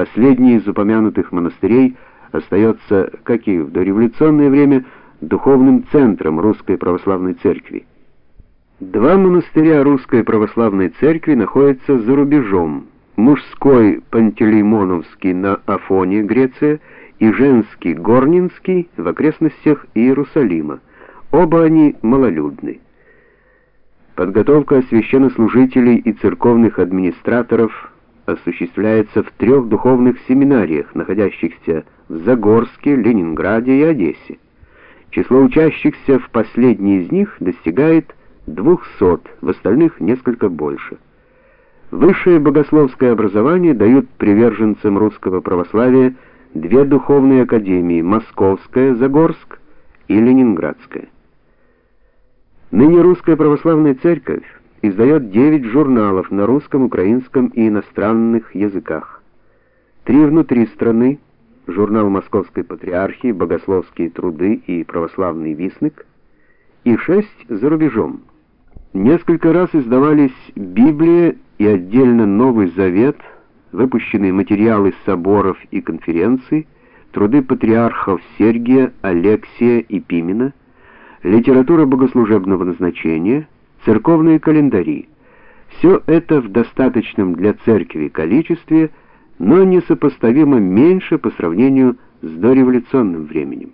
Последний из упомянутых монастырей остается, как и в дореволюционное время, духовным центром Русской православной церкви. Два монастыря Русской православной церкви находятся за рубежом. Мужской Пантелеймоновский на Афоне, Греция, и женский Горнинский в окрестностях Иерусалима. Оба они малолюдны. Подготовка священнослужителей и церковных администраторов осуществляется в трех духовных семинариях, находящихся в Загорске, Ленинграде и Одессе. Число учащихся в последней из них достигает 200, в остальных несколько больше. Высшее богословское образование дают приверженцам русского православия две духовные академии: Московская, Загорск и Ленинградская. Ныне Русская православная церковь издает 9 журналов на русском, украинском и иностранных языках. Три внутри страны: журнал Московской патриархии, Богословские труды и Православный вестник, и шесть за рубежом. Несколько раз издавались Библия и отдельно Новый Завет, выпущенные материалы соборов и конференций, труды патриархов Сергия, Алексия и Пимена, литература богослужебного назначения, церковные календари. Все это в достаточном для церкви количестве, но несопоставимо меньше по сравнению с дореволюционным временем.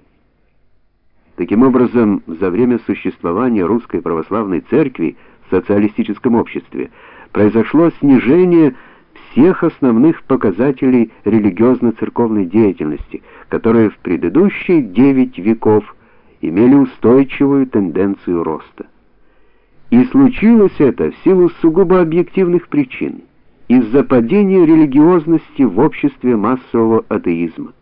Таким образом, за время существования русской православной церкви в социалистическом обществе произошло снижение всех основных показателей религиозно-церковной деятельности, которые в предыдущие девять веков имели устойчивую тенденцию роста. И случилось это в силу сугубо объективных причин, из-за падения религиозности в обществе массового атеизма.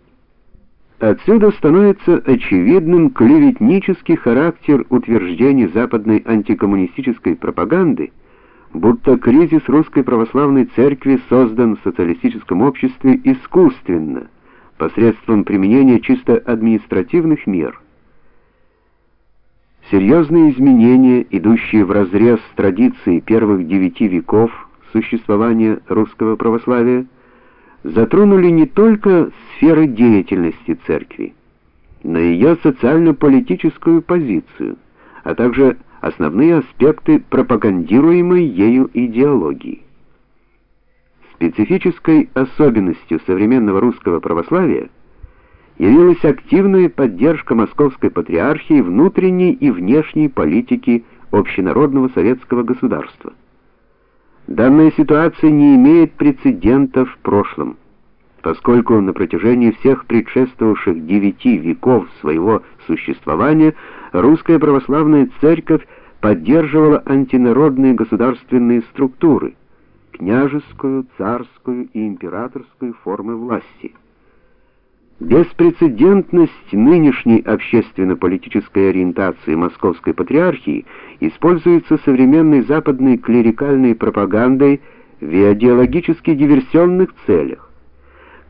Отсюда становится очевидным клеветнический характер утверждений западной антикоммунистической пропаганды, будто кризис русской православной церкви создан в социалистическом обществе искусственно, посредством применения чисто административных мер. Серьезные изменения, идущие вразрез с традицией первых девяти веков существования русского православия, затронули не только сферы деятельности церкви, но и ее социально-политическую позицию, а также основные аспекты пропагандируемой ею идеологии. Специфической особенностью современного русского православия явилась активная поддержка Московской патриархии внутренней и внешней политики общенародного советского государства. Данная ситуация не имеет прецедентов в прошлом, поскольку на протяжении всех предшествовавших девяти веков своего существования русская православная церковь поддерживала антинародные государственные структуры: княжескую, царскую и императорскую формы власти. Беспрецедентность нынешней общественно-политической ориентации Московской патриархии используется современной западной клерикальной пропагандой в идеологически диверсионных целях.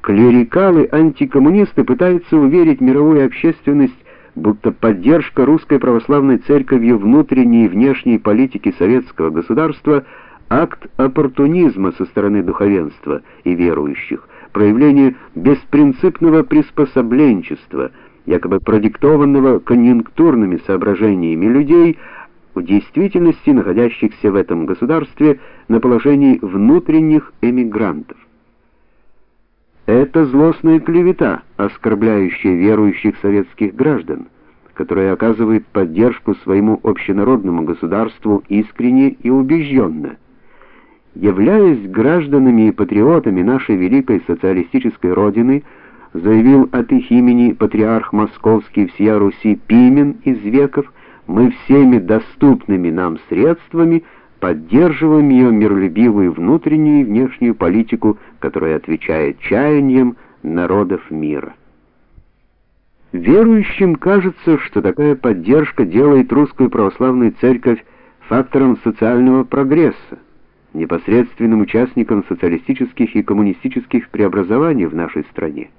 Клерикалы-антикоммунисты пытаются уверить мировую общественность, будто поддержка русской православной церковью внутренней и внешней политики советского государства акт оппортунизма со стороны духовенства и верующих проявление беспринципного приспособленчества, якобы продиктованного конъюнктурными соображениями людей, в действительности находящихся в этом государстве на положении внутренних эмигрантов. Это злостная клевета, оскорбляющая верующих советских граждан, которая оказывает поддержку своему общенародному государству искренне и убежденно являясь гражданами и патриотами нашей великой социалистической родины, заявил от их имени патриарх Московский всея Руси Пимен из веков, мы всеми доступными нам средствами поддерживаем ее миролюбивую внутреннюю и внешнюю политику, которая отвечает чаяниям народов мира. Верующим кажется, что такая поддержка делает русскую православную церковь фактором социального прогресса непосредственным участником социалистических и коммунистических преобразований в нашей стране.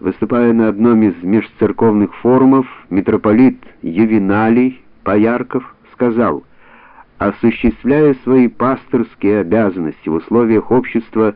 Выступая на одном из межцерковных форумов, митрополит Ювеналий Поярков сказал: "Осуществляя свои пасторские обязанности в условиях общества